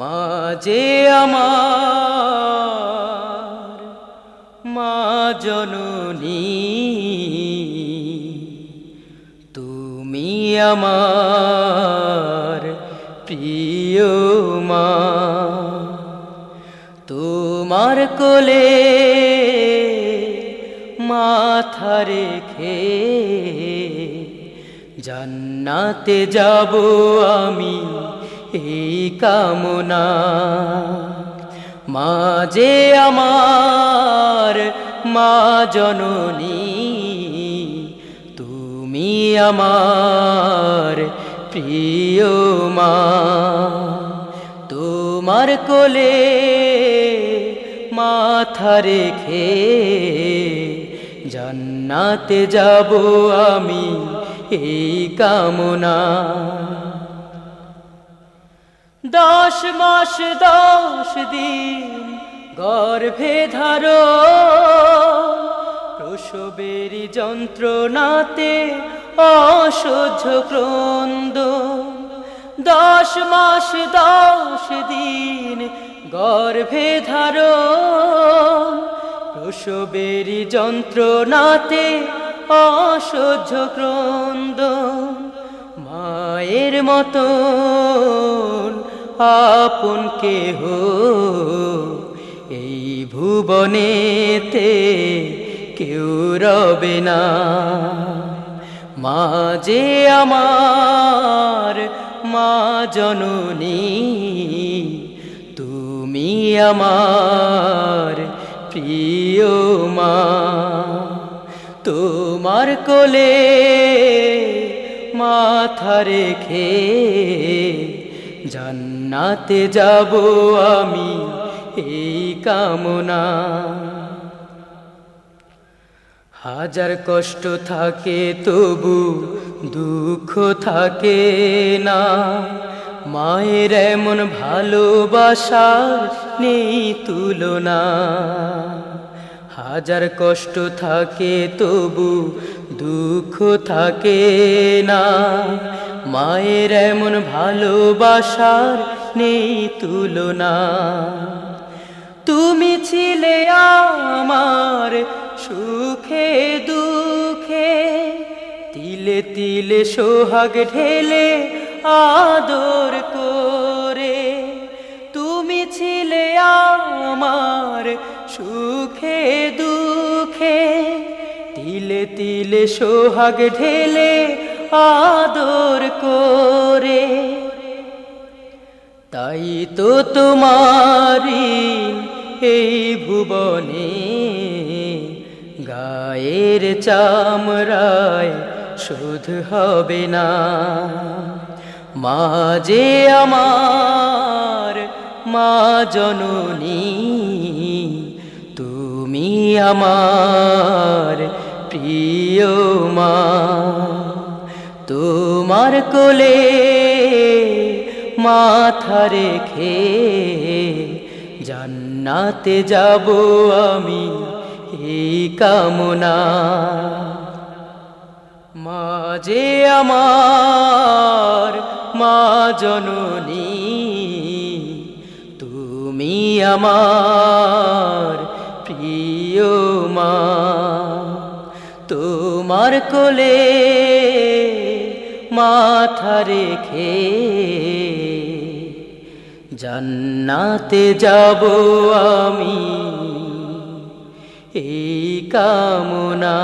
মাঝে আমার, মা জননী, তুমি আমার প্রিয় মা। তোমার কোলে মাথা রেখে জান্নাতে যাব আমি। এই কামনা। মাঝে আমার মা জননী, তুমি আমার প্রিয় মা। তোমার কোলে মাথা রেখে জান্নাতে যাব আমি, এই কামনা। দশ মাস, দশ দিন গর্ভে ধারো। প্রসবেরই যন্ত্রণাতে অসহ্য ক্রন্দ। দশ মাস, দশ দিন গর্ভে ধারো। প্রসবেরই যন্ত্রণাতে অসহ্য ক্রন্দ। মায়ের মতন আপন কেহ এই ভুবনেতে কেউ রবে না। মা যে আমার মা জননী, তুমি আমার প্রিয় মা। তোমার কোলে মাথা রেখে জান্নাতে যাব আমি, এই কামনা। হাজার কষ্ট থাকে তবু দুঃখ থাকে না। মায়ের এমন ভালোবাসার নেই তুলনা। হাজার কষ্ট থাকে তবু দুঃখ থাকে না। মায়ের এমন ভালোবাসার নেই তুলনা। তুমি ছিলে আমার সুখে দুঃখে, তিলে তিলে সোহাগ ঢেলে আদর করে। তুমি ছিলে আমার সুখে দুঃখে, তিলে তিলে সোহাগ ঢেলে আদর করে। তাই তো তোমারি এই ভুবনে গায়ের চামড়ায় শোধ হবে না। মাঝে আমার মা জননী, তুমি আমার প্রিয় মা। তোমার কোলে মাথা রেখে জান্নাতে যাব আমি এই কামনা। মাঝে আমার মা জননী, তুমি আমার প্রিয় মা। তোমার কোলে মাথা রেখে জান্নাতে যাব আমি। এই কামনা